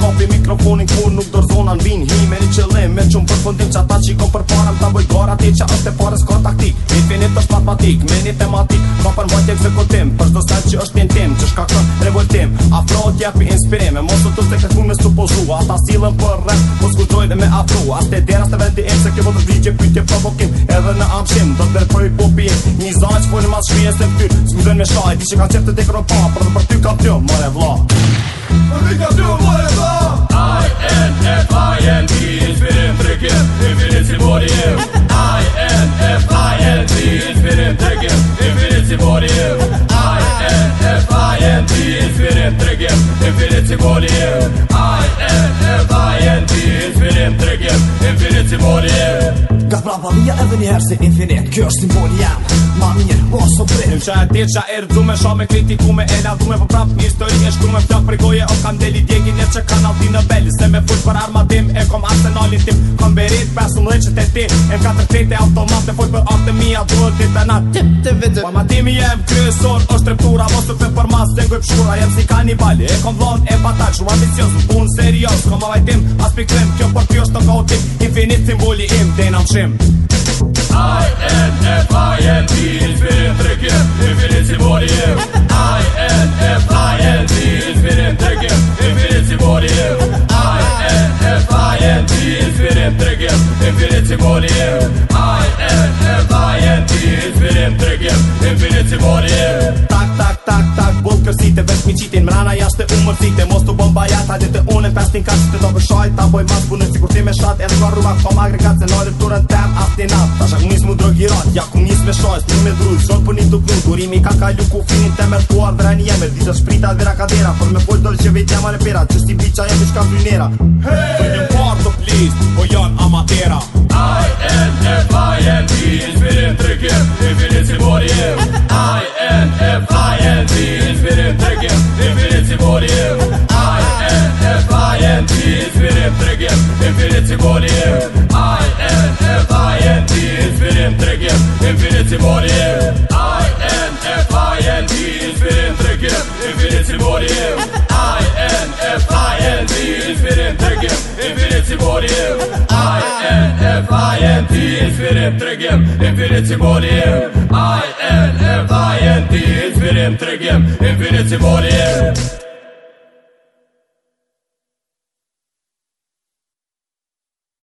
kapi mikrofonin ku nuk dorzonan vin hi me qëllim me çum përfundim çata çiko për para ta bëj gora ti çka është para s'ka taktik me vjen të shtat me ne tematik pa për mos të ekzekutem për çdo sa që është në tem ç'ka ka revoltem afro ti api inspirem me mos të të ka funë sto pozu ata silën për rreth mos po kujtoj me afro Aste dera po të vendi e se që mos vi çe pyetje po edhe na amshim do të bëj popi një zonë po në mas shpjes të ty zgjidhën me shajti çka çertë tek ropa për të bërë ty kapë më revlo Ne ka të infinite drugim Infinity volume I am a lion Infinity volume Mes brapa mija edhe një herë si infinit Kjo është simboli jam Ma mirë, po së prit Qa e ti qa e rëdume Sha me kritiku me e ladume Po prap një histori e shkru me flok për goje O kam deli djegin e që kanal ti në beli Se me fush për armatim E kom arsenalin tim Kom berit për asum leqet e ti E më katër krejt e automat E fuj për aftë mija Duhet ti të nat Tip të vidë Po ma ti mi jem kryesor O shtreptura Vos të për mas Dengoj pëshkura Jem si kanibali E kom vlon e patak Shumë ambicios Unë serios Kom avajtim As pikrim Kjo për kjo është të Infinit simboli im Dejna në qim I N F I N D Inspirim trecem Infinit simonim I N F I N D Inspirim trecem Infinit simonim I N F I N D Inspirim trecem Infinit simonim I N F I N D Inspirim trecem Infinit Tak, tak, tak, tak Wolkersite, vetmiqitin Mrana jashte umërcite Mos të bëm bajat Hajde të unë Pestin ka që të dobëshojt Apoj mas punën Sikur ti me shat Edhe kërru mak agregat se nojnë Tura dojt Një me dhruj, sot për një të gnu Durimi ka kalu ku finin të mërë Tuar dhe rani jemer Dita shprita dhe ra kadera Por me pojtë do që vetë jam arepera Që sti bica jemi shka mbrinera hey! Për një part të plis Po janë amatera I N F I N D Inspirim të rëgjem Të filin si bori I N F I N D Inspirim të rëgjem Të si bori jem I N F I N D Inspirim të rëgjem Të si bori jem I Inspirim të rëgjem Të si bori jem Divorier I N F I N I T Y fitim trekim Divorier I N F I N I T Y fitim trekim Divorier I N F I N I T Y fitim trekim Divorier I N F I N I T Y fitim trekim Divorier I N F I N I T Y fitim trekim Divorier